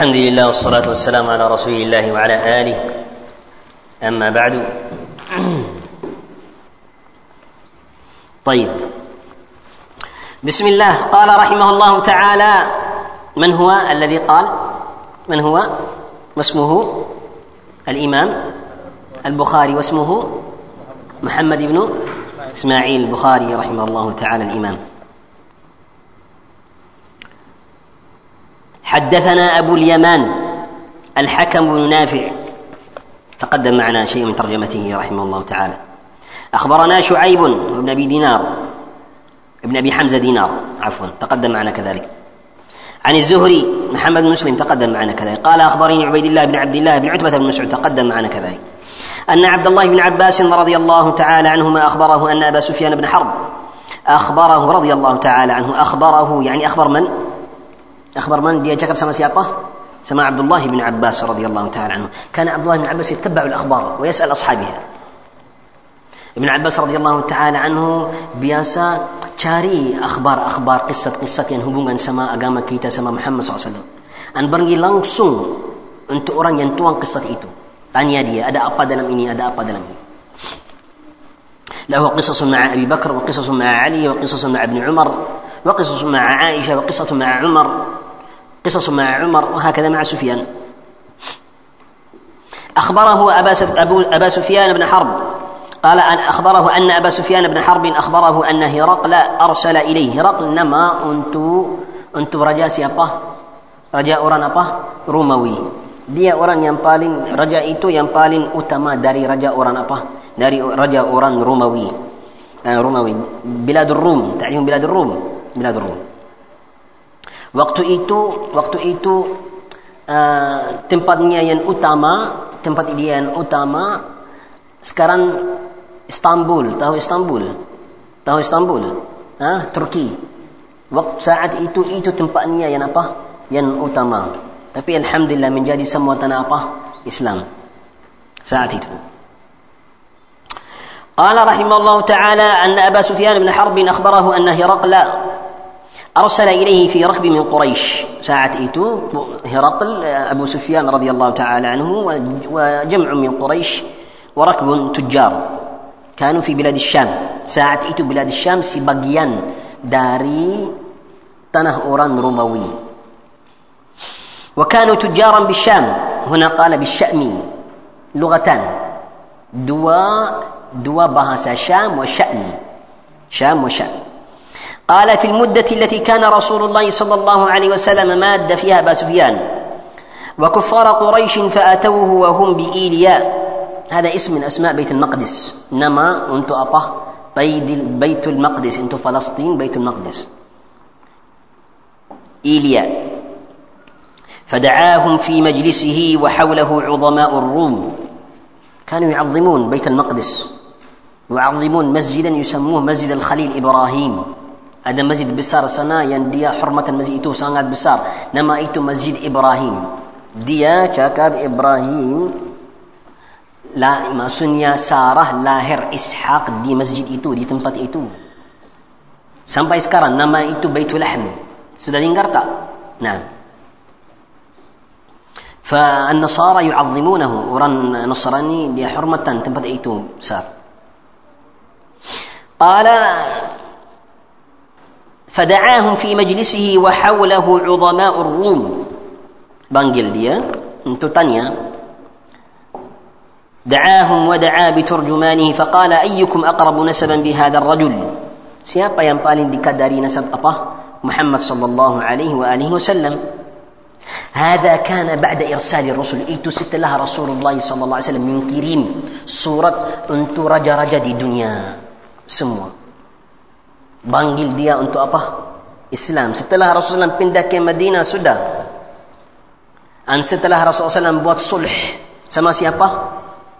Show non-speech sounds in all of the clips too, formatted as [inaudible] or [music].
الحمد لله والصلاة والسلام على رسول الله وعلى آله. أما بعد. [clears throat] طيب. بسم الله. قال رحمه الله تعالى من هو الذي قال؟ من هو؟ واسمه الإمام البخاري واسمه محمد بن إسماعيل البخاري رحمه الله تعالى الإمام. حدثنا أبو اليمان الحكم بن نافع تقدم معنا شيء من ترجمته رحمه الله تعالى. أخبرنا شعيب بن أبي دينار ابن أبي حمزة دينار عفوا تقدم معنا كذلك. عن الزهري محمد بن مسلم تقدم معنا كذلك. قال أخبرني عبيد الله بن عبد الله بن عتبة بن مسعود تقدم معنا كذلك. أن عبد الله بن عباس رضي الله تعالى عنهما أخبره أن أبا سفيان بن حرب أخبره رضي الله تعالى عنه أخبره يعني أخبر من؟ أخبر من dia cakap sama siapa? sama عبد الله بن عباس رضي الله تعالى عنه. كان عبد الله بن عباس يتبع الأخبار ويسأل أصحابها. ابن عباس رضي الله تعالى عنه biasa cari akhbar akhbar kisah kisah yang hubungan sama agama kita sama محمد صلى الله عليه وسلم. dan pergi langsung untuk orang yang tuan kisah itu tanya dia ada apa dalam ini ada apa dalam له قصص مع أبي بكر وقصص مع علي وقصص مع ابن عمر وقصص مع عائشة وقصة مع عمر قصص مع عمر وهكذا مع سفيان. أخبره أبا, أبا سفيان بن حرب. قال أن أخبره أن أبا سفيان بن حرب أخبره أن هرقل أرسل إليه. هرقل نما أنتو أنتو رجاء سيابا؟ رجاء أوران أبا؟ رموي دي أوران ينبالين رجاء إتو ينبالين أتما داري رجاء أوران أبا. داري رجاء أوران روموي آه، رموي بلاد الروم. تعليم بلاد الروم. بلاد الروم. Waktu itu, waktu itu uh, tempatnya yang utama, tempat dia yang utama sekarang Istanbul, tahu Istanbul? Tahu Istanbul? Ah, Turki. Waktu saat itu itu tempatnya yang apa? Yang utama. Tapi alhamdulillah menjadi semua tanah apa? Islam. Saat itu. قال رحمه الله تعالى أن أبا سفيان بن حرب أخبره أن هرقل أرسل إليه في ركب من قريش. saat itu هرقل أبو سفيان رضي الله تعالى عنه وجمع من قريش وركب تجار. كانوا في بلاد الشام. saat itu بلاد الشام sebahagian dari tanah orang Romawi وكانوا تجارا بالشام. هنا قال بالشأم لغتان. دوا دوا بهاسا شام وشأم. شام وشأم. قال في المدة التي كان رسول الله صلى الله عليه وسلم ماد فيها أبا سفيان وكفار قريش فأتوه وهم بإيلياء هذا اسم من أسماء بيت المقدس. نما أنت أطه بيت المقدس. أنت فلسطين بيت المقدس. إيلياء فدعاهم في مجلسه وحوله عظماء الروم. كانوا يعظمون بيت المقدس. ويعظمون مسجدا يسموه مسجد الخليل إبراهيم. Ada masjid besar sana yang dia hormatan masjid itu sangat besar. Nama itu Masjid Ibrahim. Dia cakap Ibrahim la, maksudnya Sarah lahir Ishaq di masjid itu, di tempat itu. Sampai sekarang nama itu Baitul Lahm. Sudah dengar tak? Nah. فالنصارى يعظمونه ورن نصراني dia hormatan tempat itu besar. قال فدعاهم في مجلسه وحوله عظماء الروم. بانجل ديا انتو تانيا دعاهم ودعا بترجمانه فقال أيكم أقرب نسبا بهذا الرجل? paling dekat dari nasab apa? محمد صلى الله عليه وآله وسلم. هذا كان بعد إرسال الرسل. Itu setelah Rasulullah صلى الله عليه وسلم mengirim surat untuk raja-raja di dunia. Semua. Panggil dia untuk apa? Islam. Setelah Rasulullah pindah ke Madinah sudah. Dan setelah Rasulullah buat sulh sama siapa?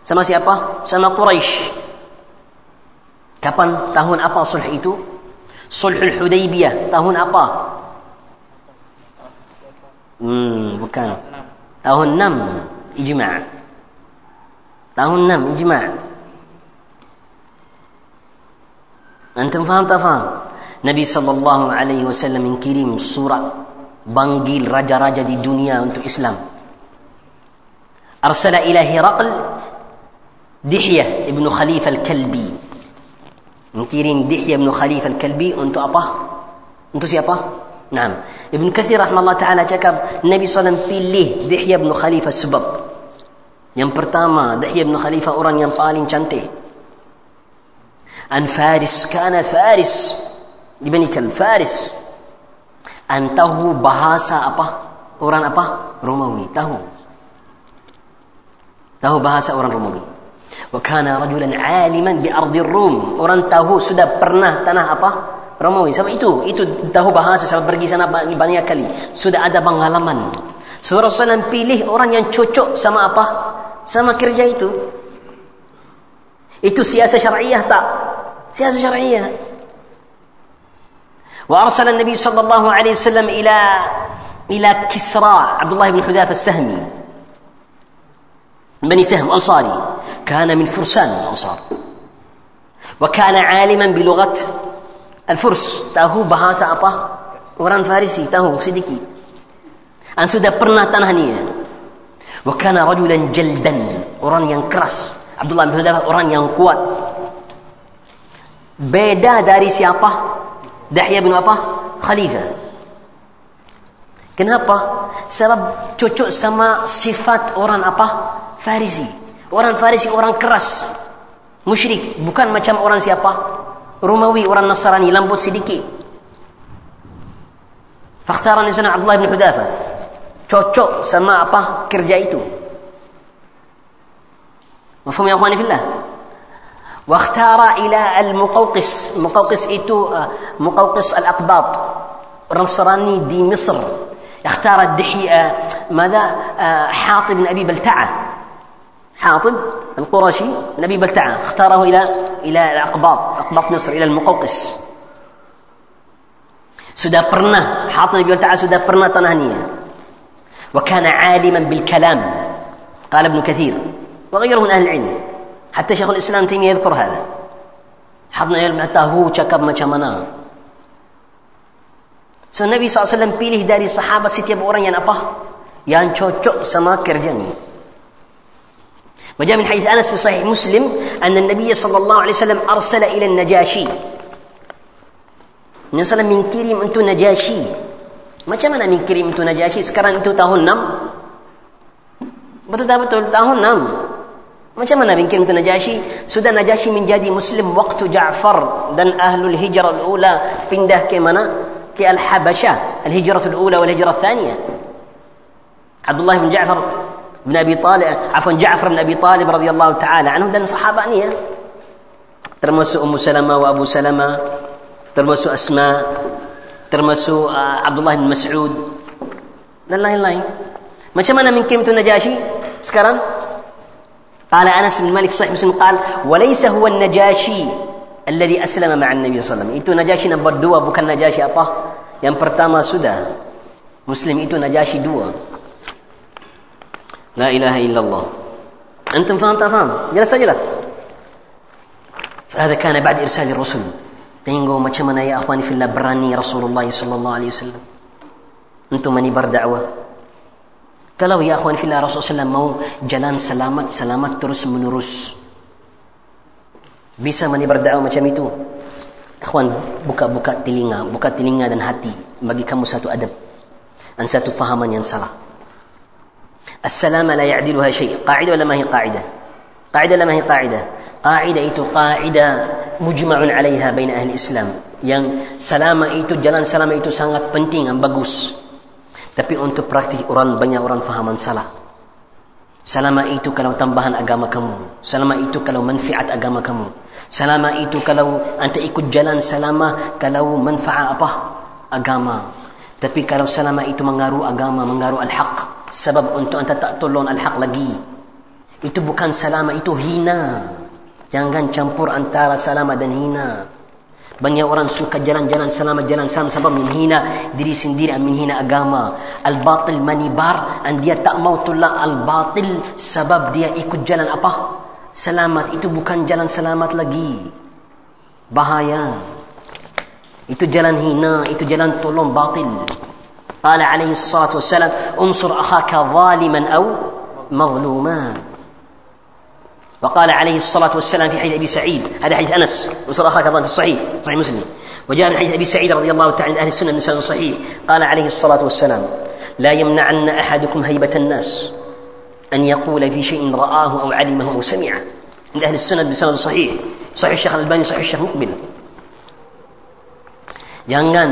Sama siapa? Sama Quraisy. Kapan tahun apa sulh itu? Sulhul Hudaybiyah tahun apa? Hmm, bukan. Tahun 6 ijma'. Tahun 6 ijma'. أنتم فهم تفهم نبي صلى الله عليه وسلم من كريم صورة بانجيل رجا رجا دي دنيا أنت إسلام أرسل إلى هرقل دحية ابن خليفة الكلبي من كريم دحية ابن خليفة الكلبي أنت أبا أنت سيابا نعم ابن كثير رحمه الله تعالى تكب نبي صلى الله عليه وسلم في ليه دحية ابن خليفة السبب yang pertama, Dahiyah ibn Khalifah orang yang paling cantik. An Faris kana Faris di Bani Kal Faris. An tahu bahasa apa? Orang apa? Romawi. Tahu. Tahu bahasa orang Romawi. وكان رجلا عالما بأرض الروم orang tahu sudah pernah tanah apa Romawi sebab itu itu tahu bahasa sebab pergi sana banyak kali sudah ada pengalaman so Rasulullah pilih orang yang cocok sama apa sama kerja itu itu siasa syariah tak Siasa syariah وأرسل النبي صلى الله عليه وسلم إلى إلى كسرى عبد الله بن حذافة السهمي. بني سهم أنصاري. كان من فرسان الأنصار. وكان عالما بلغة الفرس. تاهو bahasa apa Farisi tahu sedikit an sudah pernah tanah ni وكان رجلا جلدا. yang keras Abdullah bin Hudaifah orang yang kuat beda dari siapa Dahya bin apa Khalifah kenapa sebab cocok sama sifat orang apa Farisi Orang Farisi orang keras. Musyrik. Bukan macam orang siapa? Romawi, orang Nasrani, lembut sedikit. Fakhtaran sana Abdullah bin Hudafa. Cocok sama apa kerja itu. Mafhum ya akhwani fillah? واختار إلى المقوقس. مقوقس إتو مقوقس الأقباط نصراني دي مصر. اختار الدحية ماذا؟ حاطب بن أبي بلتعة. حاطب القرشي نبي بلتعة. اختاره إلى إلى الأقباط. أقباط مصر إلى المقوقس. سودا برنا حاطب نبي بلتعة سودا برنا تنهنية وكان عالما بالكلام. قال ابن كثير. وغيره من أهل العلم. حتى شيخ الإسلام تيمية يذكر هذا. حضنا يلمع تهو شكب شمنا. سو النبي صلى الله عليه وسلم بيليه داري صحابة ستي بوران ين أبه يان شوشو سما كرجاني وجاء من حديث أنس في صحيح مسلم أن النبي صلى الله عليه وسلم أرسل إلى النجاشي النبي صلى من كريم أنتو نجاشي ما شمنا من كريم أنتو نجاشي سكران أنتو تهو النم بتدابتو تهو النم Macam mana mengirim untuk Najasyi? Sudah Najasyi menjadi Muslim waktu Ja'far dan Ahlul Hijrah al-Ula pindah ke mana? Ke Al-Habashah. Al-Hijrah al-Ula wal-Hijrah al-Thaniyah. Abdullah bin Ja'far بن ابي طالب عفوا جعفر بن ابي طالب رضي الله تعالى عنه dan sahabat ni ya termasuk Ummu Salamah wa Abu Salamah termasuk Asma termasuk uh, Abdullah bin Mas'ud dan lain-lain macam mana mungkin itu Najashi sekarang قال أنس بن مالك صحيح مسلم قال وليس هو النجاشي الذي أسلم مع النبي صلى الله عليه وسلم. Itu Najashi nombor dua bukan Najashi apa? Yang pertama sudah. Muslim itu Najashi dua. لا إله إلا الله أنتم فهم تفهم جلس جلس فهذا كان بعد إرسال الرسل تينغو ما يا أخواني في الله براني رسول الله صلى الله عليه وسلم أنتم مني بر دعوة kalau ya akhwan fillah Rasulullah SAW mau jalan selamat selamat terus menerus bisa mani berdakwah macam itu akhwan buka-buka telinga buka telinga dan hati bagi kamu satu adab dan satu fahaman yang salah السلامة لا يعدلها شيء قاعدة ولا ما هي قاعدة قاعدة ولا ما هي قاعدة قاعدة itu قاعدة مجمع عليها بين أهل الإسلام yang selama itu jalan selama itu sangat penting dan bagus tapi untuk praktik orang banyak orang fahaman salah selama itu kalau tambahan agama kamu. Selama itu kalau manfaat agama kamu. Selama itu kalau anda ikut jalan selama kalau manfaat apa? Agama. Tapi kalau selama itu mengaruh agama mengaruh al-haq. Sebab untuk anda tak tolong al-haq lagi. Itu bukan salama itu hina. Jangan campur antara salama dan hina banyak orang suka jalan-jalan selama jalan sama sebab menghina diri sendiri menghina agama al-batil manibar dan dia tak mau tolak al-batil sebab dia ikut jalan apa selamat itu bukan jalan selamat lagi bahaya itu jalan hina itu jalan tolong batil قال عليه الصلاة والسلام انصر أخاك ظالما أو مظلوما وقال عليه الصلاة والسلام في حديث أبي سعيد هذا حديث أنس انصر أخاك ظالما في الصحيح صحيح مسلم وجاء من حديث أبي سعيد رضي الله تعالى عن أهل السنة من صحيح قال عليه الصلاة والسلام لا يمنعن أحدكم هيبة الناس أن يقول في شيء رآه أو علمه أو سمعه عند أهل السنة بسند صحيح صحيح الشيخ الألباني صحيح الشيخ مقبل Jangan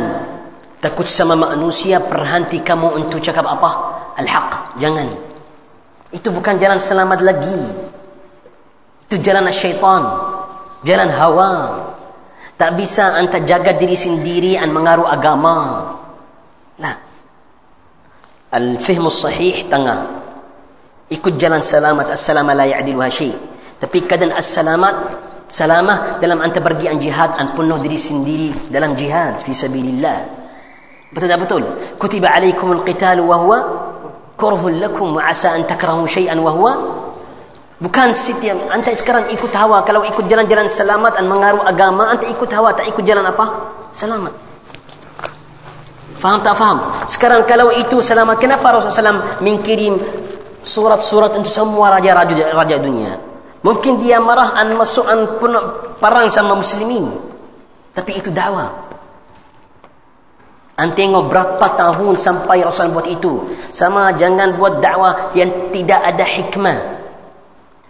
takut sama manusia berhenti kamu untuk cakap apa? Al-haq. Jangan. Itu bukan jalan selamat lagi. Itu jalan syaitan. Jalan hawa. Tak bisa anda jaga diri sendiri dan mengaruh agama. Nah. Al-fihmu sahih tengah. Ikut jalan selamat. As-salamat la ya'diluha. Tapi kadang as-salamat Salamah dalam anda pergi an jihad an penuh diri sendiri dalam jihad fi sabilillah. Betul tak betul? Kutiba alaikum al-qital wa huwa kurhun lakum wa asa an takrahu syai'an wa huwa Bukan setiap anda sekarang ikut hawa kalau ikut jalan-jalan selamat dan mengaruh agama anda ikut hawa tak ikut jalan apa? Selamat. Faham tak faham? Sekarang kalau itu selamat kenapa Rasulullah SAW mengirim surat-surat untuk semua raja-raja raja dunia? Mungkin dia marah an masuk an perang sama muslimin. Tapi itu dakwah. An tengok berapa tahun sampai Rasul buat itu. Sama jangan buat dakwah yang tidak ada hikmah.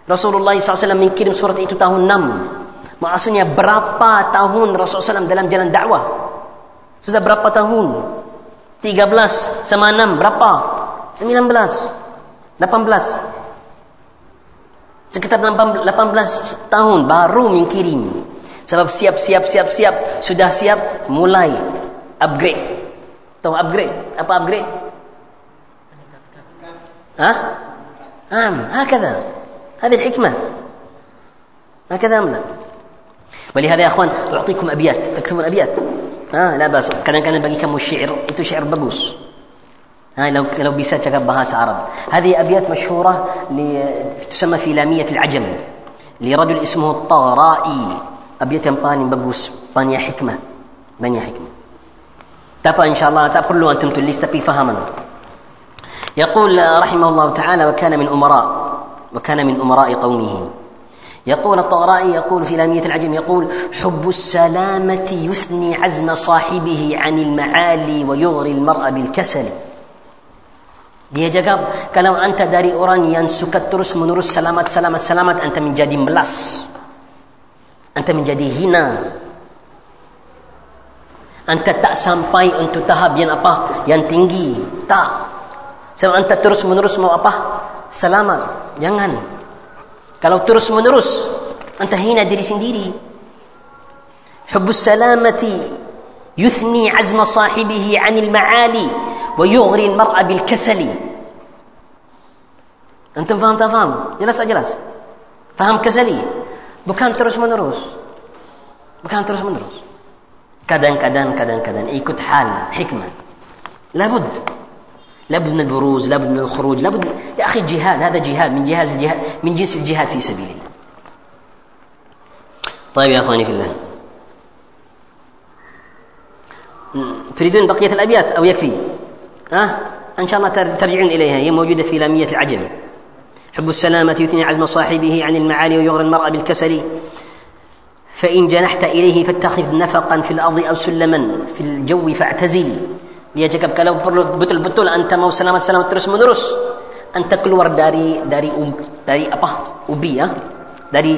Rasulullah SAW mengirim surat itu tahun 6. Maksudnya berapa tahun Rasulullah SAW dalam jalan dakwah? Sudah berapa tahun? 13 sama 6 berapa? 19 18 Sekitar 18 tahun baru mengirim Sebab siap siap siap siap Sudah siap mulai upgrade Tahu upgrade? Apa upgrade? Hah? Ah, ah, kata. هذه الحكمة. هكذا أم لا؟ ولهذا يا أخوان أعطيكم أبيات. تكتبون أبيات. ها لا بأس. kadang-kadang bagi kamu syair itu syair bagus ها لو لو بيسات بهاس عرب. هذه أبيات مشهورة تسمى في لامية العجم لرجل اسمه الطغرائي. أبيات باني بقوس. باني حكمة. باني حكمة. تبا إن شاء الله. تقول أنتم تلست في فهما يقول رحمه الله تعالى وكان من أمراء وكان من أمراء قومه. يقول الطغرائي يقول في لامية العجم يقول حب السلامة يثني عزم صاحبه عن المعالي ويغري المرأة بالكسل. دي جاكاب كلام أنت داري أوران ينسك الترس من رس سلامات سلامات سلامات أنت من جدي ملاس أنت من جدي هنا أنت تأسام باي أنت tahap yang apa? ين تنجي تا sebab أنت ترس من رس مو apa? سلامات Jangan. Kalau terus menerus anta hina diri sendiri. Hubbus salamati yuthni azma sahibihi anil ma'ali ويغري المرأة بالكسل أنتم فهم تفهم جلس أجلس فهم كسلي bukan terus menerus bukan terus menerus kadang-kadang kadang-kadang ikut hal hikmة لابد لابد من البروز لابد من الخروج لابد من... يا أخي الجهاد هذا جهاد من جهاز الجهاد من جنس الجهاد في سبيل الله. طيب يا أخواني في الله. تريدون بقية الأبيات أو يكفي؟ ها؟ إن شاء الله ترجعون إليها هي موجودة في لامية العجم. حب السلامة يثني عزم صاحبه عن المعالي ويغري المرء بالكسل. فإن جنحت إليه فاتخذ نفقا في الأرض أو سلما في الجو فاعتزلي dia cakap kalau perlu betul-betul anta mau selamat-selamat terus menerus anta keluar dari dari um, dari apa ubi ya? Dari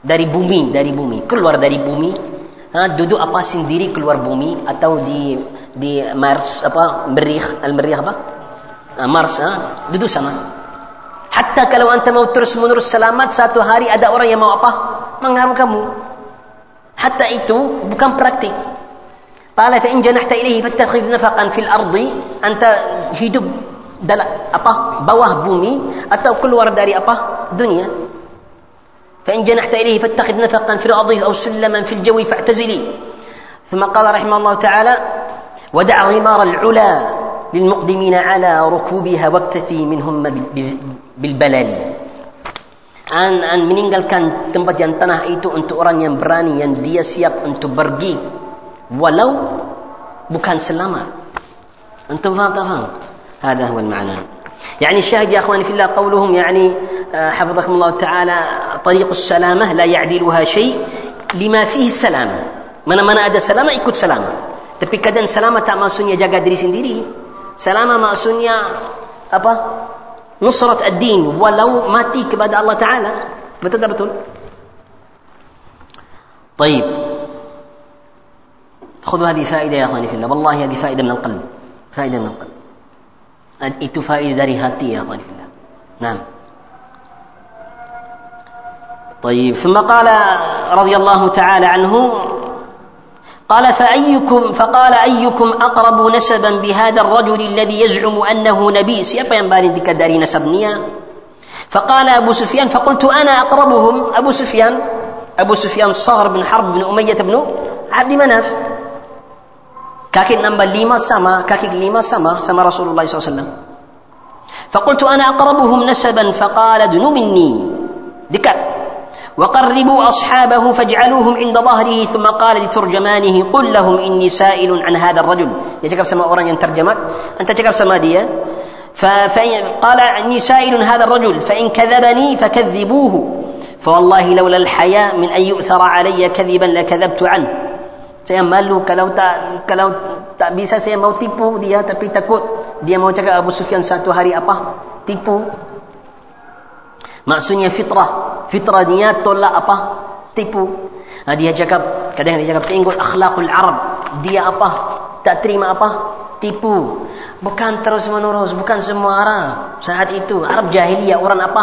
dari bumi dari bumi. Keluar dari bumi ha, duduk apa sendiri keluar bumi atau di di Mars apa Merikh al Merikh apa Mars ha, duduk sana. Hatta kalau anda mau terus menerus selamat satu hari ada orang yang mau apa? Mengaruh kamu. Hatta itu bukan praktik قال فإن جنحت إليه فاتخذ نفقا في الأرض. أنت hidup dalam apa bawah bumi atau keluar dari apa dunia فإن جنحت إليه فاتخذ نفقا في الأرض أو سلما في الجو فاعتزلي. ثم قال رحمه الله تعالى ودع غمار العلا للمقدمين على ركوبها واكتفي منهم بالبلال an an meninggalkan tempat yang tanah itu untuk orang yang berani yang dia siap untuk pergi ولو بكان سلامة. أنتم فاهم تفهم هذا هو المعنى. يعني الشاهد يا أخواني في الله قولهم يعني آه، حفظكم الله تعالى طريق السلامة لا يعدلها شيء لما فيه السلامة من من أدى سلامة؟ يكون سلامة. tapi kadang سلامة تاع ماسونيا جا diri sendiri سلامة ماسونيا أبا؟ نصرة الدين ولو ماتي kepada الله تعالى. betul طيب. خذوا هذه فائدة يا أخواني في الله. والله هذه فائدة من القلب. فائدة من القلب. itu فائدة dari hati يا أخواني في الله. نعم. طيب ثم قال رضي الله تعالى عنه قال فأيكم فقال أيكم أقرب نسبا بهذا الرجل الذي يزعم أنه نبي siapa yang paling dekat dari nasabnya فقال أبو سفيان فقلت أنا أقربهم. أبو سفيان أبو سفيان صهر بن حرب بن أمية بن عبد مناف. نمبر ليما سما سما رسول الله صلى الله عليه وسلم فقلت أنا أقربهم نسبا فقال ادنوا مني دكات وقربوا أصحابه فاجعلوهم عند ظهره ثم قال لترجمانه قل لهم إني سائل عن هذا الرجل يجب سما أوران ينترجمك أنت تجب سما دي فقال إني سائل هذا الرجل فإن كذبني فكذبوه فوالله لولا الحياء من أن يؤثر علي كذبا لكذبت عنه saya malu kalau tak kalau tak bisa saya mau tipu dia tapi takut dia mau cakap Abu Sufyan satu hari apa tipu Maksudnya fitrah. Fitrah dia tolak apa? Tipu. Nah, dia cakap, kadang dia cakap, tengok akhlakul Arab. Dia apa? Tak terima apa? Tipu. Bukan terus menerus, bukan semua Arab. Saat itu, Arab jahiliyah, orang apa?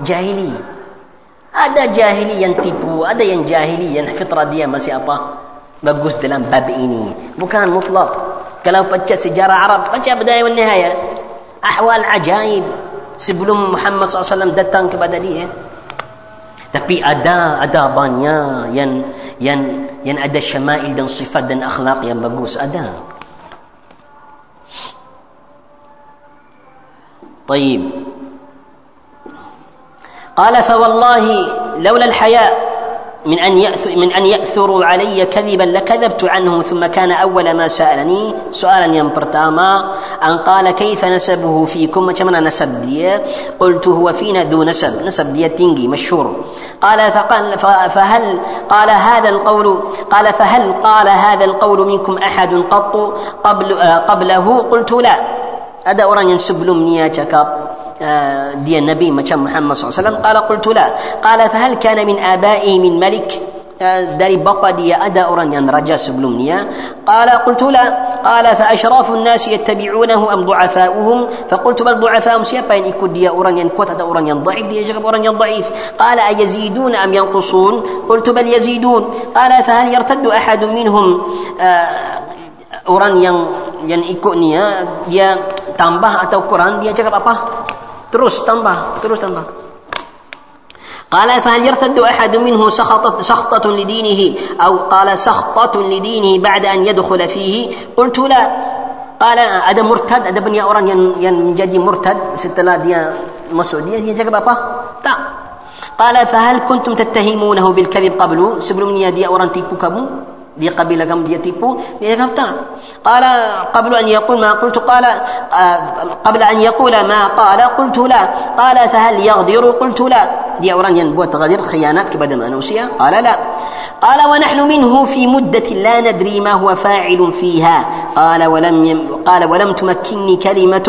Jahili. Ada jahili yang tipu, ada yang jahili yang fitrah dia masih apa? Bagus dalam bab ini. Bukan mutlak. Kalau baca sejarah Arab, baca dan nihayah. Ahwal ajaib sebelum Muhammad SAW datang kepada dia tapi ada ada banyak yang yang yang ada syama'il dan sifat dan akhlak yang bagus ada طيب قال فوالله لولا الحياء من أن يأثر من أن يأثروا علي كذبا لكذبت عنهم ثم كان أول ما سألني سؤالا ينبرتاما أن قال كيف نسبه فيكم؟ كما نسب دي؟ قلت هو فينا ذو نسب نسب دي تنجي مشهور. قال فقال فهل قال هذا القول قال فهل قال هذا القول منكم أحد قط؟ قبل قبله قلت لا. Ada orang yang sebelumnya cakap dia Nabi macam Muhammad SAW قال قلت لا قال فهل كان من آبائه من ملك dari bapa dia ada orang yang raja sebelumnya قال قلت لا قال فأشراف الناس يتبعونه أم ضعفاؤهم فقلت بل ضعفاؤهم siapa yang ikut dia orang yang kuat atau orang yang ضعيف dia cakap orang yang ضعيف قال أيزيدون أم ينقصون قلت بل يزيدون قال فهل يرتد أحد منهم orang yang yang ikut ni dia tambah atau kurang dia cakap apa terus tambah terus tambah قال فهل يرتد أحد منه سخطة, سخطة لدينه أو قال سخطة لدينه بعد أن يدخل فيه قلت لا قال ada murtad ada banyak orang yang yang menjadi murtad setelah dia masuk dia dia cakap apa tak قال فهل كنتم تتهمونه بالكذب قبل sebelumnya dia orang tipu kamu dia kabilah kamu dia tipu dia cakap tak? قال قبل أن يقول ما قلت قال قبل أن يقول ما قال قلت لا قال فهل يغدر قلت لا orang yang buat غدر khianat kepada manusia قال لا قال ونحن منه في مدة لا ندري ما هو فاعل فيها قال ولم قال ولم تمكنني كلمة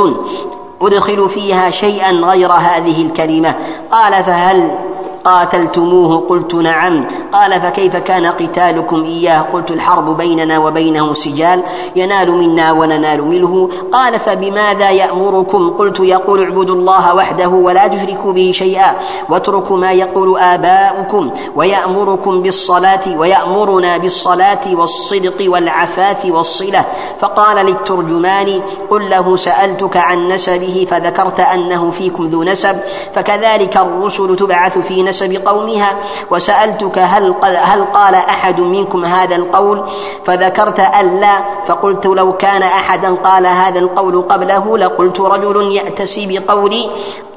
أدخل فيها شيئا غير هذه الكلمة قال فهل قاتلتموه قلت نعم. قال فكيف كان قتالكم إياه؟ قلت الحرب بيننا وبينه سجال. ينال منا وننال منه. قال فبماذا يأمركم؟ قلت يقول اعبدوا الله وحده ولا تشركوا به شيئا واتركوا ما يقول آباؤكم. ويأمركم بالصلاة ويأمرنا بالصلاة والصدق والعفاف والصلة. فقال للترجمان قل له سألتك عن نسبه فذكرت أنه فيكم ذو نسب. فكذلك الرسل تبعث في نسب نسب قومها وسألتك هل هل قال أحد منكم هذا القول؟ فذكرت ألا فقلت لو كان أحدا قال هذا القول قبله لقلت رجل يأتسي بقولي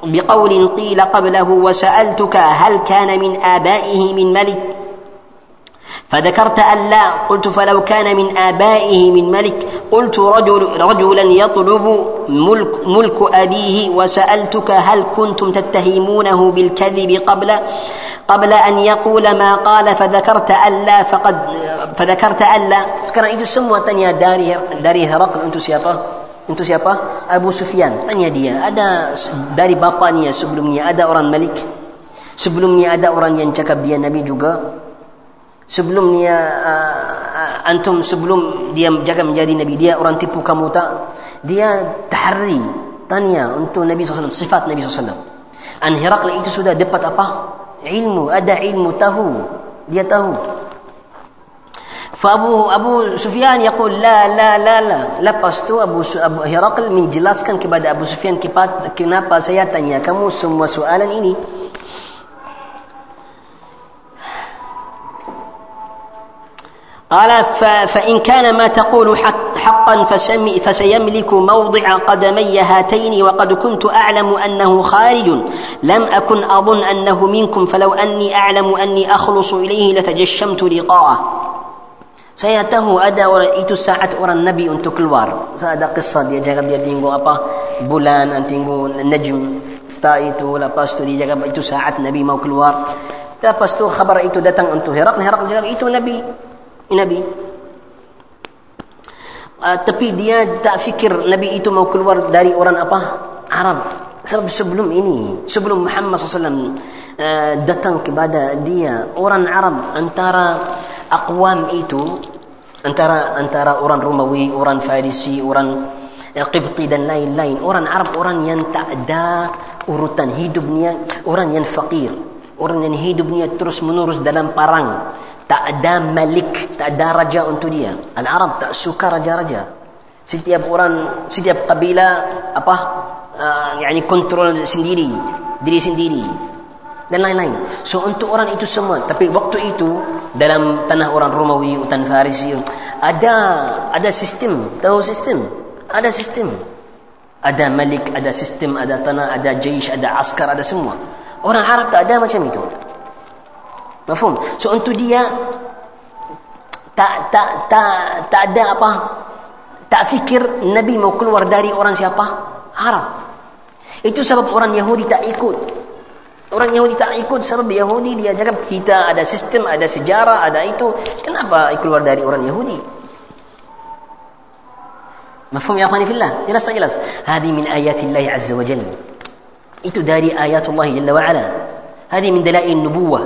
بقول قيل قبله وسألتك هل كان من آبائه من ملك؟ فذكرت أن لا قلت فلو كان من آبائه من ملك قلت رجل رجلا يطلب ملك, ملك أبيه وسألتك هل كنتم تتهمونه بالكذب قبل قبل أن يقول ما قال فذكرت أن لا فقد فذكرت أن لا. ذكر إذا سموا تنيا داري, هرقل أنت سيابا أنت سيابا أبو سفيان تنيا دي أدا داري بابانيا سبلمني أدا أوران ملك سبلمني أدا أوران ينتكب دي النبي juga. sebelumnya uh, antum sebelum dia jaga menjadi nabi dia orang tipu kamu tak dia tahri tanya untuk Nabi SAW sifat Nabi SAW an Herakl itu sudah dapat apa ilmu ada ilmu tahu dia tahu فأبو أبو سفيان يقول لا لا لا لا lepas tu Abu, Abu Herakl menjelaskan kepada Abu Sufyan kenapa saya tanya kamu semua soalan ini قال فإن كان ما تقول حقا فسيملك موضع قدمي هاتين وقد كنت أعلم أنه خارج. لم أكن أظن أنه منكم فلو أني أعلم أني أخلص إليه لتجشمت لقاءه. سيته أدا ورأيت ساعة أرى النبي أن تكلوار فأدا قصة دي جغب يردينغو أبا بولان أنتينغو النجم ستايتو لباستو دي جغب إتو ساعة نبي موكلوار لا باستو خبر إتو دتن أنتو هرقل هرقل جغب إتو نبي. Nabi. Uh, tapi dia tak fikir Nabi itu mau keluar dari orang apa? Arab. Sebelum ini, sebelum Muhammad SAW uh, datang kepada dia, orang Arab antara akwam itu, antara antara orang Romawi, orang Farisi, orang Qibti dan lain-lain. Orang Arab, orang yang tak ada urutan hidupnya, orang yang fakir. Orang yang hidupnya terus menerus dalam parang. Tak ada malik, tak ada raja untuk dia. Al-Arab tak suka raja-raja. Setiap orang, setiap kabilah apa? Uh, yani kontrol sendiri, diri sendiri dan lain-lain. So untuk orang itu semua, tapi waktu itu dalam tanah orang Romawi, hutan Farisi ada ada sistem, tahu sistem? Ada sistem. Ada malik, ada sistem, ada tanah, ada jaysh, ada askar, ada semua. Orang Arab tak ada macam itu. Mafum. So untuk dia tak tak tak tak ada apa? Tak fikir Nabi mau keluar dari orang siapa? Arab. Itu sebab orang Yahudi tak ikut. Orang Yahudi tak ikut sebab Yahudi dia cakap kita ada sistem, ada sejarah, ada itu. Kenapa keluar dari orang Yahudi? Mafhum ya akhwani fillah? Jelas jelas? Hadi min ayatillahi azza wa jalla. Itu dari ayatullah Jalla wa'ala. Hadi min dalail nubuwah.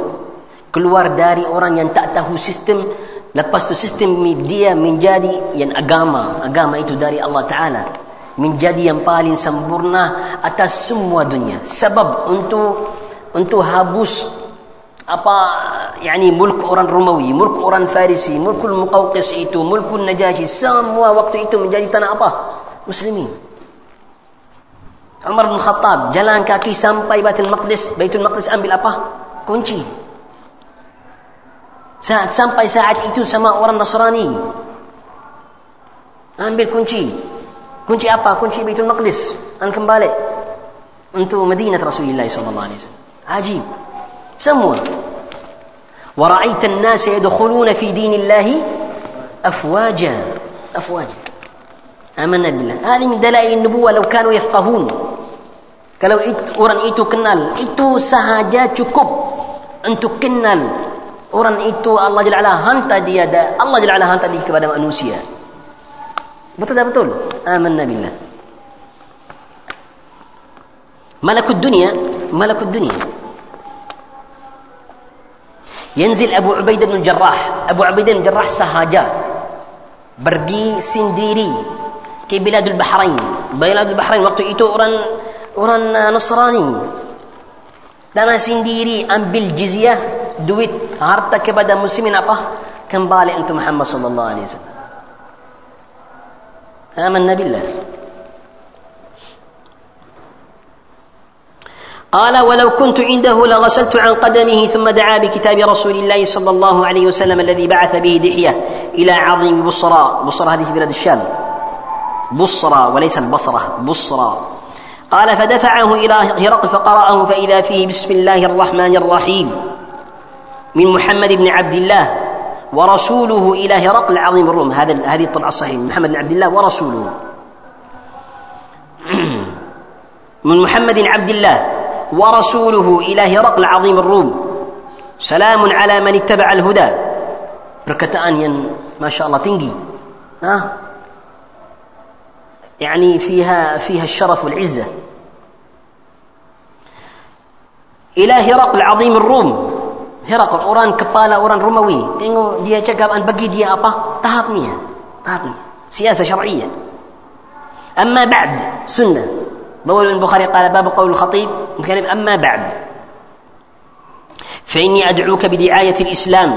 Keluar dari orang yang tak tahu sistem. Lepas tu sistem dia menjadi yang agama. Agama itu dari Allah Ta'ala. Menjadi yang paling sempurna atas semua dunia. Sebab untuk untuk habus apa yani mulk orang Romawi, mulk orang Farisi, mulk Muqawqis itu, mulk Najasyi semua waktu itu menjadi tanah apa? Muslimin. Umar bin Khattab jalan kaki sampai Baitul Maqdis Baitul Maqdis ambil apa kunci saat sampai saat itu sama orang Nasrani ambil kunci kunci apa kunci Baitul Maqdis dan kembali untuk Madinah Rasulullah wasallam ajib semua ورأيت الناس يدخلون في دين الله أفواجا أفواجا آمنا بالله هذه من دلائل النبوة لو كانوا يفقهون kalau orang itu kenal itu sahaja cukup untuk kenal Orang itu Allah Jalla ala hantar dia Allah Jalla ala hantar dia kepada manusia. Betul tak betul? Amanna billah. Malakut dunia, malakut dunia. Yanzil Abu Ubaidah bin Jarrah. Abu Ubaidah bin Jarrah sahaja pergi sendiri ke Biladul Bahrain. Biladul Bahrain waktu itu orang orang Nasrani. Dan sendiri ambil jizyah duit harta kepada muslimin apa? Kembali untuk Muhammad sallallahu alaihi wasallam. آمنا بالله قال ولو كنت عنده لغسلت عن قدمه ثم دعا بكتاب رسول الله صلى الله عليه وسلم الذي بعث به دحية إلى عظيم بصرى بصرى هذه في بلاد الشام بصرى وليس البصرة بصرى قال فدفعه إلى هرقل فقرأه فإذا فيه بسم الله الرحمن الرحيم من محمد بن عبد الله ورسوله إلى هرقل عظيم الروم. هذا هذه الطبعة الصحيحة. محمد بن عبد الله ورسوله. [clears throat] من محمد عبد الله ورسوله إلى هرقل عظيم الروم. سلام على من اتبع الهدى. بركتان ما شاء الله تنقي ها؟ يعني فيها فيها الشرف والعزة. إلى هرقل عظيم الروم. هرقل أوران كبالا أوران روموي tengok dia cakap bagi dia apa tahapnya tahapnya سياسة شرعية. أما بعد سنة. بقول البخاري قال باب قول الخطيب. نتكلم أما بعد. فإني أدعوك بدعاية الإسلام.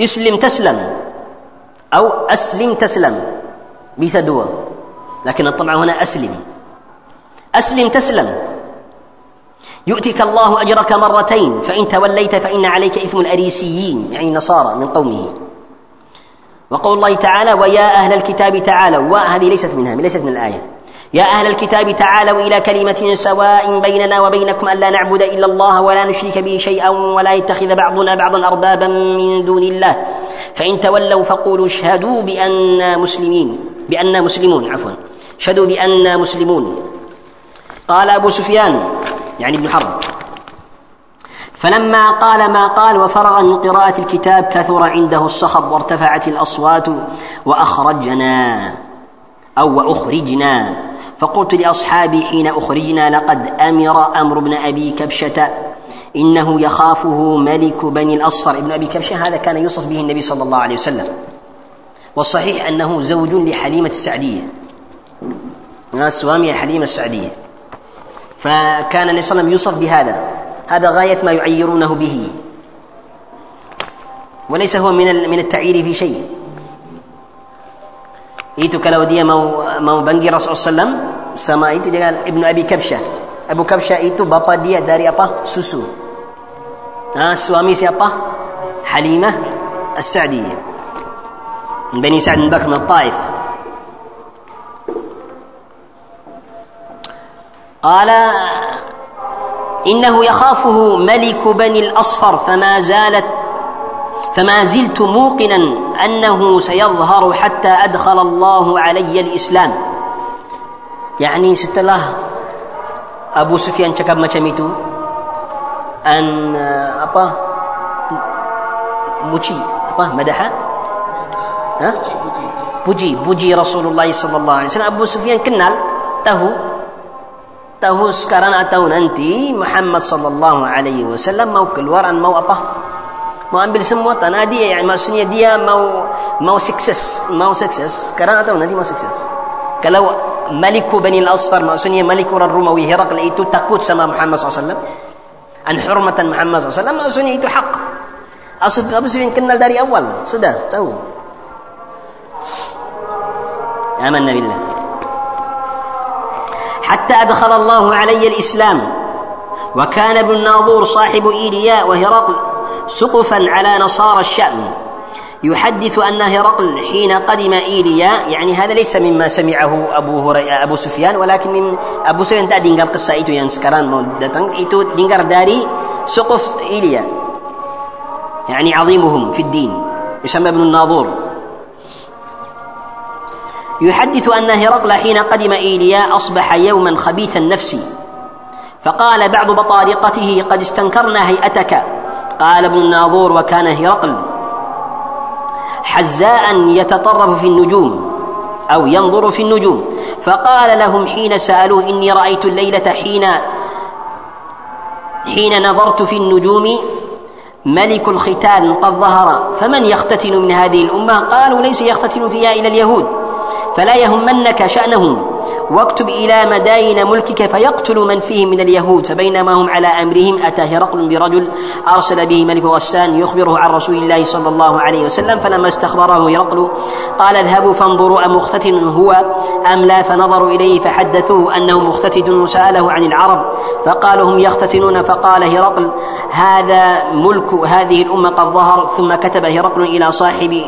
اسلم تسلم. أو أسلم تسلم. bisa لكن الطبع هنا أسلم. أسلم تسلم. يؤتك الله أجرك مرتين فإن توليت فإن عليك إثم الأريسيين يعني النصارى من قومه. وقول الله تعالى ويا أهل الكتاب تعالوا. وهذه ليست منها ليست من الآية. يا أهل الكتاب تعالوا إلى كلمة سواء بيننا وبينكم ألا نعبد إلا الله ولا نشرك به شيئا ولا يتخذ بعضنا بعضا أربابا من دون الله. فإن تولوا فقولوا اشهدوا بأننا مسلمين. بأننا مسلمون عفوا. اشهدوا بأننا مسلمون. قال أبو سفيان يعني ابن حرب. فلما قال ما قال وفرغ من قراءة الكتاب كثر عنده الصخب وارتفعت الأصوات وأخرجنا أو وأخرجنا. فقلت لأصحابي حين أخرجنا لقد أمر أمر ابن أبي كبشة إنه يخافه ملك بني الأصفر. ابن أبي كبشة هذا كان يوصف به النبي صلى الله عليه وسلم. وصحيح أنه زوج لحليمة السعدية. suami حليمة السعدية. فكان النبي صلى الله عليه وسلم يوصف بهذا. هذا غاية ما يعيرونه به. وليس هو من من التعيير في شيء. itu kalau dia mau mau benci رسول الله صلى الله عليه وسلم. سما إيتو قال ابن أبي كبشة. أبو كبشة itu bapa dia dari apa susu. Ha suami si حليمة السعدية. Bani Sa'd bin Bakr min Taif قال إنه يخافه ملك بني الأصفر فما زالت فما زلت موقنا أنه سيظهر حتى أدخل الله علي الإسلام. يعني setelah Abu Sufyan cakap macam itu an apa muci apa madaha ها? بوجي بوجي رسول الله صلى الله عليه وسلم ابو سفيان كنال تهو تهو سكران اتو ننتي محمد صلى الله عليه وسلم مو كل ورا مو ابا مو امبل سمو تنادي يعني ما سنيه دي مو مو سكسس مو سكسس كران اتو ننتي مو سكسس كلو ملك بني الاصفر ما سنيه ملك الروموي هرقل ايتو تقود سما محمد صلى الله عليه وسلم ان حرمه محمد صلى الله عليه وسلم ما سنيه حق أصف ابو سفيان كنال داري اول سدى تهو amanna billah حتى أدخل الله علي الإسلام وكان ابن الناظور صاحب إيلياء وهرقل سقفا على نصارى الشأم. يحدث أن هرقل حين قدم إيلياء يعني هذا ليس مما سمعه أبو أبو سفيان ولكن من أبو سفيان tak dengar قصة. itu yang sekarang mau datang سقف إيليا. يعني عظيمهم في الدين. يسمى ابن الناظور. يحدث أن هرقل حين قدم إيليا أصبح يوما خبيث النفس. فقال بعض بطارقته قد استنكرنا هيئتك. قال ابن الناظور وكان هرقل حزاء يتطرف في النجوم أو ينظر في النجوم. فقال لهم حين سألوه إني رأيت الليلة حين حين نظرت في النجوم ملك الختان قد ظهر فمن يختتن من هذه الأمة؟ قالوا ليس يختتن فيها إلى اليهود. فلا يهمنك شأنهم. واكتب إلى مداين ملكك فيقتل من فيهم من اليهود فبينما هم على أمرهم أتى هرقل برجل أرسل به ملك غسان يخبره عن رسول الله صلى الله عليه وسلم فلما استخبره هرقل قال اذهبوا فانظروا أمختتن هو أم لا؟ فنظروا إليه فحدثوه أنه مختتن وسأله عن العرب فقالوا هم يختتنون؟ فقال هرقل هذا ملك هذه الأمة قد ظهر. ثم كتب هرقل إلى صاحب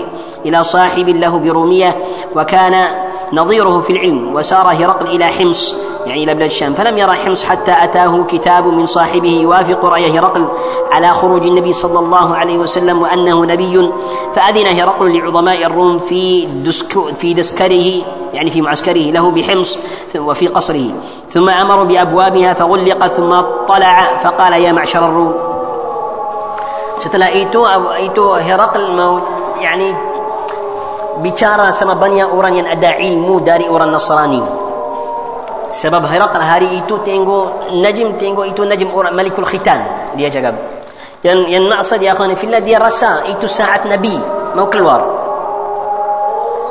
إلى صاحب له برومية وكان نظيره في العلم وسار هرقل إلى حمص يعني إلى بلاد الشام فلم يرى حمص حتى أتاه كتاب من صاحبه يوافق رأي هرقل على خروج النبي صلى الله عليه وسلم وأنه نبي فأذن هرقل لعظماء الروم في دسك في دسكره يعني في معسكره له بحمص وفي قصره ثم أمر بأبوابها فغلقت ثم طلع فقال يا معشر الروم. itu itu Herakl mau yani bicara sama banyak orang yang ada ilmu dari orang Nasrani. Sebab Herakl hari itu tengok Najm tengok itu Najm orang Malikul Khitan. Dia cakap yang yang maksud ya akhwan fillah dia rasa itu saat Nabi mau keluar.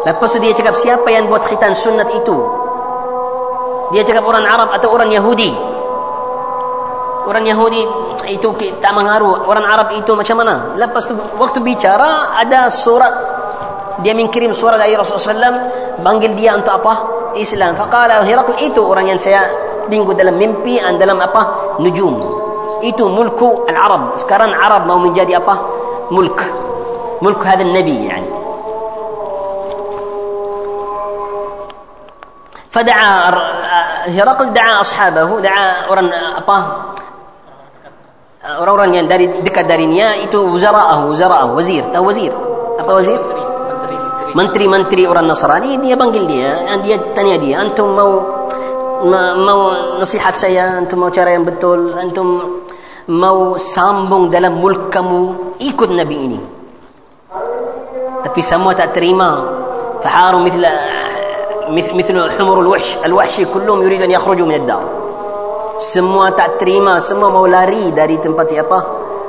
Lepas dia cakap siapa yang buat khitan sunat itu? Dia cakap orang Arab atau orang Yahudi. Orang Yahudi itu tak mengaruh. Orang Arab itu macam mana? Lepas tu waktu bicara ada surat dia mengirim surat dari Rasulullah SAW panggil dia untuk apa Islam faqala Herakl itu orang yang saya tengok dalam mimpi dan dalam apa nujum itu mulku al-Arab sekarang Arab mau menjadi apa mulk mulk هذا النبي يعني فدعا هرقل دعا أصحابه دعا orang apa orang-orang yang dari dekat darinya itu wuzara'ah wuzara'ah wazir tahu wazir apa wazir menteri-menteri orang Nasrani dia panggil dia dia tanya dia antum mau mau nasihat saya antum mau cara yang betul antum mau sambung dalam mulk kamu ikut nabi ini tapi semua tak terima فحاروا مثل مثل حمر الوحش الوحش كلهم يريد ان يخرجوا من الدار semua tak terima semua mau lari dari tempat apa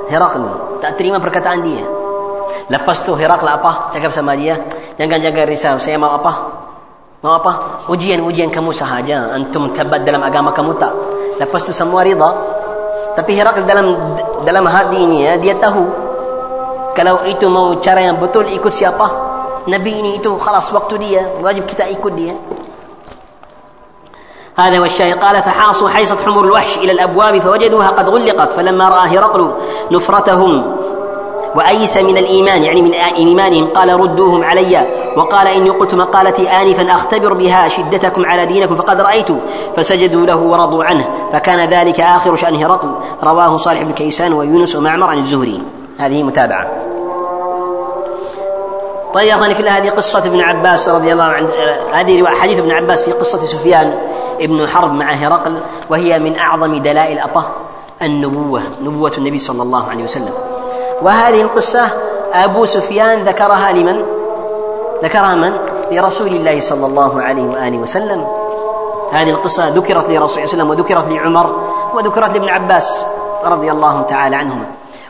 Herakl tak terima perkataan dia Lepas tu Herakl apa cakap sama dia jangan jaga risau saya mau apa mau apa ujian-ujian kamu sahaja antum tabat dalam agama kamu tak lepas tu semua rida tapi Herakl dalam dalam hati ini ya dia tahu kalau itu mau cara yang betul ikut siapa Nabi ini itu khalas waktu dia wajib kita ikut dia هذا هو الشاهد قال فحاصوا حيصة حمر الوحش إلى الأبواب فوجدوها قد غلقت فلما رأى هرقل نفرتهم وأيس من الإيمان يعني من إيمانهم قال ردوهم علي وقال إني قلت مقالتي آنفا أختبر بها شدتكم على دينكم فقد رأيت فسجدوا له ورضوا عنه فكان ذلك آخر شأن هرقل رواه صالح بن كيسان ويونس ومعمر عن الزهري. هذه متابعة. طيب يا أخواني في الله هذه قصة ابن عباس رضي الله عنه هذه حديث ابن عباس في قصة سفيان ابن حرب مع هرقل وهي من أعظم دلائل أطه النبوة نبوة النبي صلى الله عليه وسلم. وهذه القصة أبو سفيان ذكرها لمن؟ ذكرها من؟ لرسول الله صلى الله عليه وآله وسلم. هذه القصة ذكرت لرسول الله صلى الله عليه وسلم وذكرت لعمر وذكرت لابن عباس رضي الله تعالى عنهما.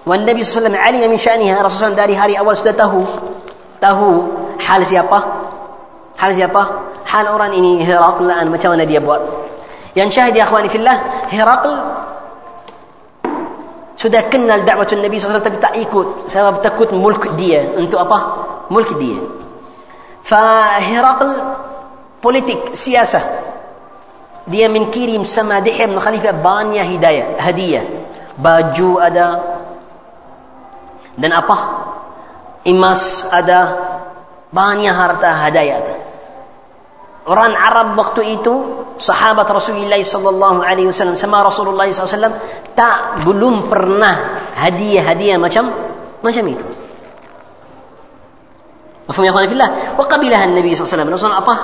والنبي صلى الله عليه وسلم علم من شأنها رسول الله dari hari awal sudah tahu tahu hal siapa hal siapa hal orang ini Herakl macam mana dia buat yang syahid ya akhwani fillah Herakl sudah kenal dakwah Nabi SAW tapi tak ikut sebab takut mulk dia untuk apa mulk dia فهرقل politik siasa dia menkirim sama Dihya bin Khalifah banyak hidayah hadiah baju ada dan apa emas ada banyak harta hadiah ada orang Arab waktu itu sahabat Rasulullah sallallahu alaihi wasallam sama Rasulullah sallallahu tak belum pernah hadiah-hadiah macam macam itu في الله وقبلها النبي صلى الله عليه وسلم Rasul apa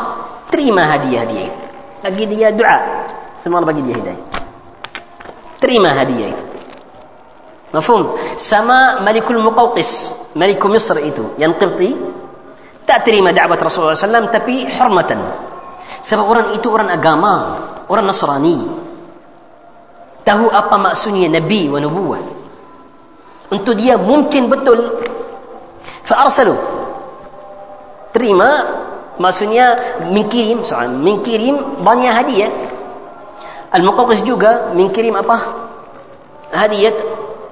terima hadiah-hadiah itu bagi dia doa semua bagi dia hidayah terima hadiah itu مفهوم sama Malikul Muqawqis Malik Misr itu yang Qibti tak terima dakwah Rasulullah SAW tapi hormatan Sebab orang itu orang agama, orang Nasrani. Tahu apa maksudnya Nabi dan nubuah. Untuk dia mungkin betul. Fa'arsalu. Terima, maksudnya mengkirim, soalan, mengkirim banyak hadiah. Al-Muqawqis juga mengkirim apa? Hadiah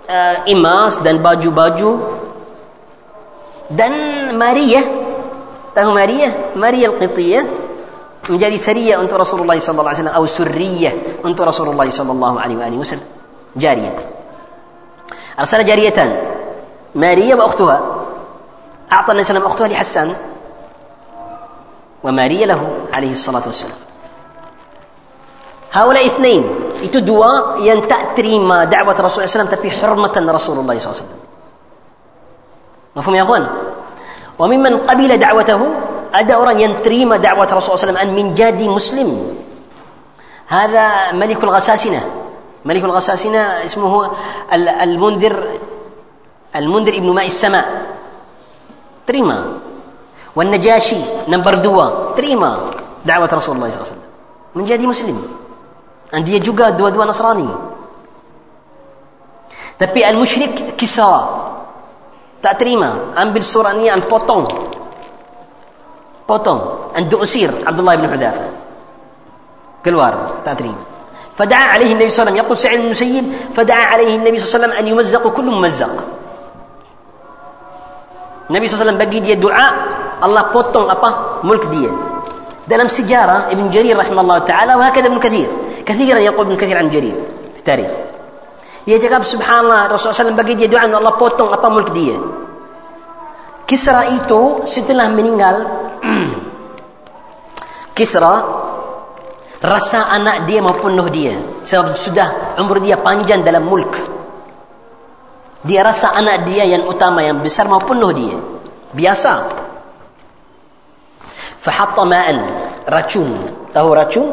uh, emas dan baju-baju dan Maria tahu Maria Maria Al-Qibtiyah menjadi sariyah untuk Rasulullah sallallahu alaihi wasallam atau surriyah untuk Rasulullah sallallahu alaihi wasallam jariyah jariyatan Maria wa ukhtuha أعطى النبي صلى الله عليه وسلم أخته لحسان وماريا له عليه الصلاة والسلام هؤلاء اثنين itu dua yang tak terima dakwah Rasulullah SAW tapi hormatan Rasulullah SAW. Mafhum ya? Wa mimman qabila da'watahu ada orang yang terima dakwah Rasulullah SAW an min jadi muslim. هذا ملك الغساسنة اسمه المنذر المنذر ابن ماء السماء terima والنجاشي نمبر دوا terima دعوة رسول الله صلى الله عليه وسلم menjadi muslim dan dia juga dua-dua Nasrani tapi al-musyrik kisah tak terima ambil surah ni dan potong بوتون عند أسير عبد الله بن حذافة كل وارد تاترين فدعا عليه النبي صلى الله عليه وسلم يقول سعيد المسيب فدعا عليه النبي صلى الله عليه وسلم أن يمزق كل ممزق النبي صلى الله عليه وسلم بقي دعاء الله بوتون أبا ملك دي لم سجارة ابن جرير رحمه الله تعالى وهكذا ابن كثير كثيرا يقول ابن كثير عن جرير في التاريخ يا جاب سبحان الله الرسول صلى الله عليه وسلم بقي دعاء الله بوتون أبا ملك دي كسر إيتو ستلاه منين قال [clears throat] Kisra rasa anak dia mau penuh dia sebab sudah umur dia panjang dalam mulk. Dia rasa anak dia yang utama yang besar mau penuh dia. Biasa. Fahatta ma'an racun. Tahu racun?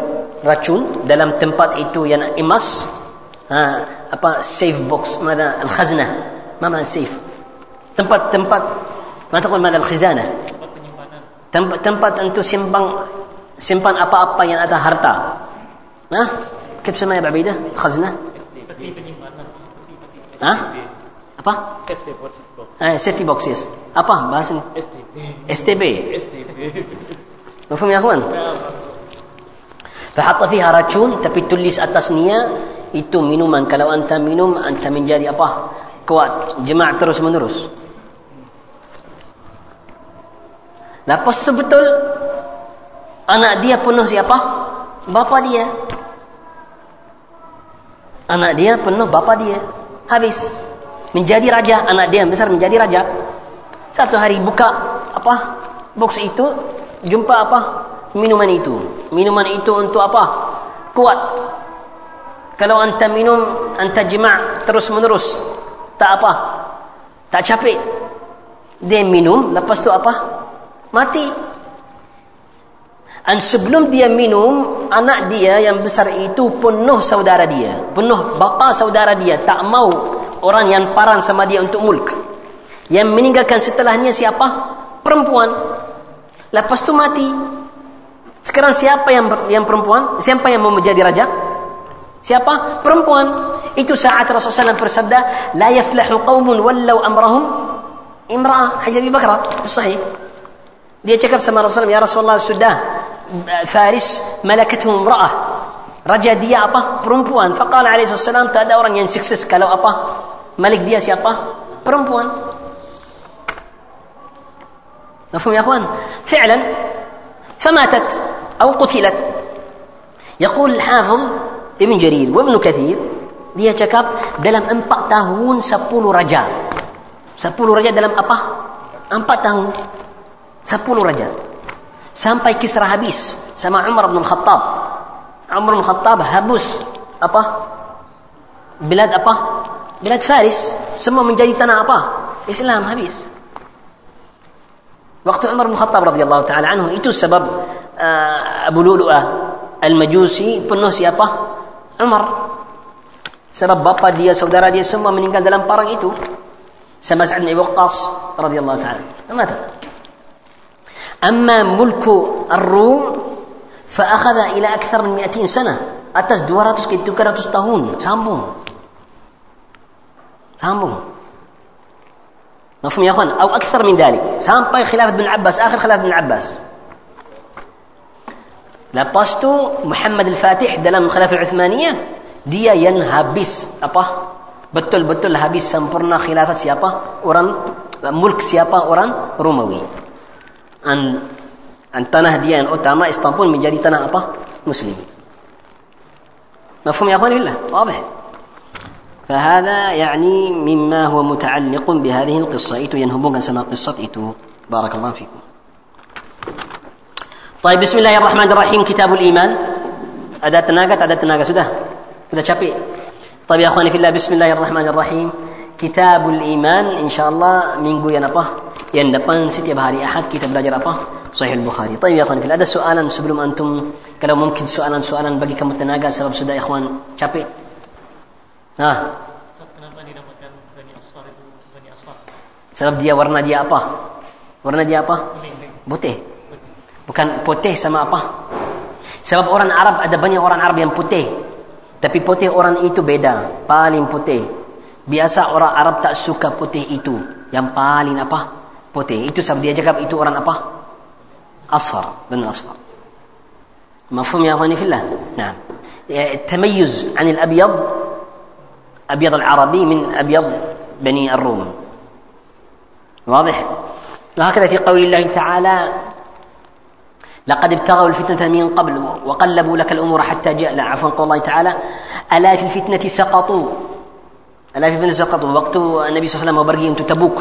Racun dalam tempat itu yang emas. Ha, apa safe box mana al-khaznah mana safe? Tempat-tempat mana tahu mana al-khizanah tempat tempat untuk simpan simpan apa-apa yang ada harta ha كيف سماها يا بعبيدة خزنة ها apa safety box eh safety box yes apa bahasa STB STB STB مفهوم يا اخوان فحط فيها racun tapi tulis atasnya itu minuman kalau anta minum anta menjadi apa kuat jemaah terus menerus lepas sebetul anak dia penuh siapa? Bapa dia. Anak dia penuh bapa dia. Habis. Menjadi raja. Anak dia besar menjadi raja. Satu hari buka apa box itu jumpa apa? Minuman itu. Minuman itu untuk apa? Kuat. Kalau anta minum anta jima' terus menerus tak apa. Tak capek. Dia minum lepas tu apa mati. Dan sebelum dia minum anak dia yang besar itu penuh saudara dia. Penuh bapa saudara dia tak mau orang yang parang sama dia untuk mulk. Yang meninggalkan setelahnya siapa? Perempuan. Lepas tu mati. Sekarang siapa yang yang perempuan? Siapa yang mau menjadi raja? Siapa? Perempuan. Itu saat Rasulullah SAW bersabda la yaflahu qaumun wallau amrahum imra'ah Haji Abi sahih dia cakap sama Rasulullah ya Rasulullah sudah Faris malakatuhum imra'ah raja dia apa perempuan faqala alaihi wasallam tak ada orang yang sukses kalau apa malik dia siapa perempuan مفهوم يا اخوان فعلا فماتت أو قتلت يقول الحافظ ابن جرير وابن كثير dia cakap dalam empat tahun sepuluh raja sepuluh raja dalam apa empat tahun sepuluh raja. Sampai Kisra habis sama Umar bin Khattab. Umar bin Khattab habus apa? Bilad apa? Bilad Faris. Semua menjadi tanah apa? Islam habis. Waktu Umar bin Khattab radhiyallahu taala anhu itu sebab uh, Abu Lu'lu'ah Al-Majusi penuh siapa? Umar. Sebab bapa dia saudara dia semua meninggal dalam perang itu sama Sa'ad bin Waqqas radhiyallahu taala mata أما ملك الروم فأخذ إلى أكثر من مئتين سنة. أتس دوراتوس كي تكراتوس تهون سامبون سامبون مفهوم يا أخوان؟ أو أكثر من ذلك. سامباي طيب خلافة بن عباس. آخر خلافة بن عباس. لباستو محمد الفاتح دلم خلافة العثمانية دي هابيس أبا betul betul habis sempurna خلافة siapa orang ملك siapa orang Romawi an, an tanah dia yang utama Istanbul menjadi tanah apa? Muslim. مفهوم يا اخواني بالله واضح فهذا يعني مما هو متعلق بهذه القصة itu yang hubung sama قصة itu بارك الله فيكم طيب بسم الله الرحمن الرحيم كتاب الإيمان أداة تناقة أداة تناقة سده سده شابي طيب يا أخواني في الله بسم الله الرحمن الرحيم كتاب الإيمان إن شاء الله من قوي نبه يندبان ستي بهاري أحد كتاب بلاجر أبه صحيح البخاري طيب يا أخواني في الله هذا سؤالا سبلم أنتم كلو ممكن سؤالا سؤالا بقي كم تناقة سبب سده يا إخوان شابي ها Sebab dia warna dia apa? Warna dia apa? Putih. Bukan putih sama apa? Sebab orang Arab ada banyak orang Arab yang putih. Tapi putih orang itu beda. Paling putih. Biasa orang Arab tak suka putih itu. Yang paling apa? Putih. Itu sebab dia cakap itu orang apa? Asfar. Benar asfar. مفهوم يا اخواني في الله نعم التميز عن الابيض ابيض العربي من ابيض بني الروم واضح وهكذا في قول الله تعالى لقد ابتغوا الفتنة من قبل وقلبوا لك الأمور حتى جاء لا عفوا قول الله تعالى ألا في الفتنة سقطوا ألا في فنس قطب وقت النبي صلى الله عليه وسلم وبرقي انت تبوك.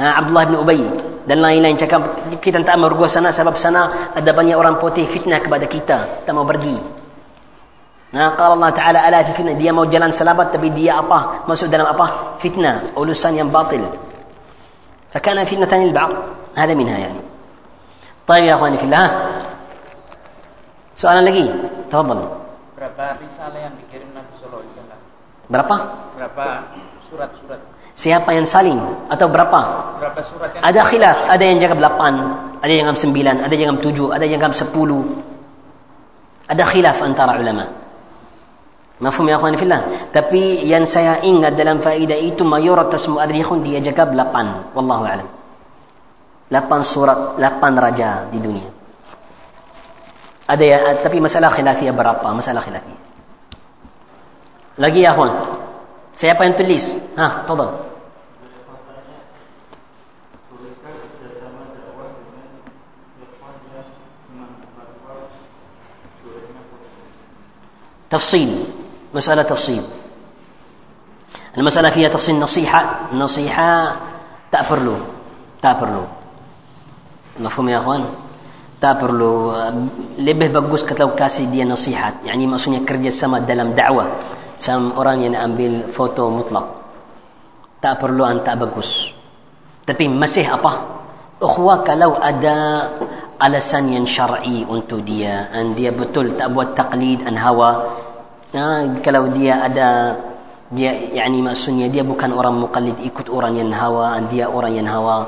عبد الله بن أبي دل لا إله كان كيت أنت أمر جو سنة سبب سنة ادبني أوران بوتي فتنة كبدا كيتا تم برقي نا قال الله تعالى ألا في فتنة؟ دي مو جلان تبي دي أبا ما سو دلم أبا فتنة اولسان يم باطل. فكان فتنة تاني البعض هذا منها يعني. طيب يا أخواني في الله سؤالا لقي تفضل. رسالة يعني berapa berapa surat-surat siapa yang saling atau berapa berapa surat yang ada khilaf ada yang jawab 8 ada yang jawab 9 ada yang jawab 7 ada yang jawab 10 ada khilaf antara ulama Mafhum ya akhwani fillah. Tapi yang saya ingat dalam faedah itu mayoritas muarrikhun dia jaga 8. Wallahu a'lam. 8 surat, 8 raja di dunia. Ada ya, tapi masalah khilafiyah berapa? Masalah khilafiyah. Lagi ya Juan Siapa yang tulis? Ha, tolong تفصيل مسألة تفصيل المسألة فيها تفصيل نصيحة نصيحة تأبرلو تأبرلو مفهوم يا أخوان تأبرلو لبه بقوس كتلو كاسي دي نصيحة يعني ما سنيا كرجة السماء دلم دعوة sama orang yang ambil foto mutlak. Tak perlu an tak bagus. Tapi masih apa? Ukhwa kalau ada alasan yang syar'i untuk dia dan dia betul tak buat taklid an hawa Ya, kalau dia ada dia yani maksudnya dia bukan orang muqallid ikut orang yang hawa dia orang yang hawa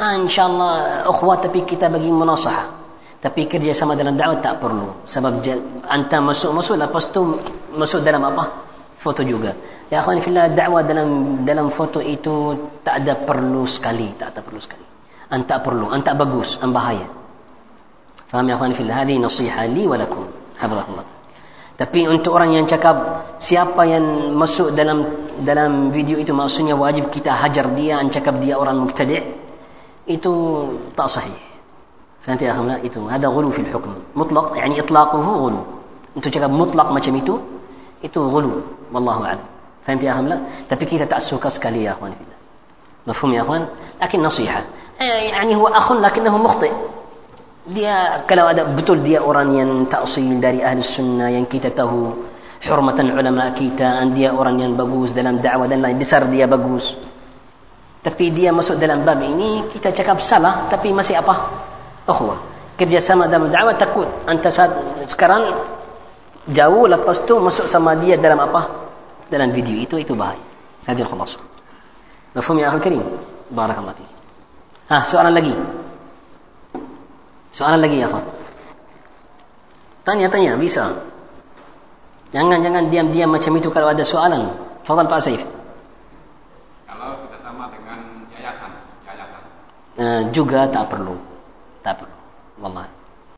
ah, insyaallah ukhwat tapi kita bagi munasahah tapi kerja sama dalam dakwah tak perlu. Sebab anta masuk masuk lepas tu masuk dalam apa? Foto juga. Ya akhwani fillah dakwah dalam dalam foto itu tak ada perlu sekali tak ada perlu sekali. Anta perlu anta bagus an bahaya. Faham ya akhwani fillah? Hadhihi nasiha li wa lakum. Hafizakumullah Tapi untuk orang yang cakap siapa yang masuk dalam dalam video itu maksudnya wajib kita hajar dia dan cakap dia orang mubtadi' itu tak sahih. فهمت يا أخي هذا غلو في الحكم. مطلق يعني إطلاقه غلو. أنتو جاب مطلق ما شميتو إيتو غلو والله أعلم. فهمت يا أخي تبكي تتعسو كاسكالي يا اخواني مفهوم يا أخوان؟ لكن نصيحة. آه، يعني هو أخ لكنه مخطئ. دي كلام هذا بتول دي اورانيا تأصيل داري أهل السنة ينكتته حرمة علماء كيتا أندية أورانيا بقوس دلم دعوة دلم دسر دي بقوس تبي دي مسؤول دلم باب إني كيتا شكاب سلا تبي مسي أبا. Ukhwah kerjasama dalam dakwah takut anta saat sekarang jauh lepas tu masuk sama dia dalam apa dalam video itu itu bahaya hadir khalas mafhum ya akhil karim barakallah fiik ha soalan lagi Soalan lagi ya, kawan. Tanya-tanya, bisa. Jangan-jangan diam-diam macam itu kalau ada soalan. Fadal Pak Saif. Kalau kita sama dengan yayasan, yayasan. Uh, juga. Tak perlu. wallahi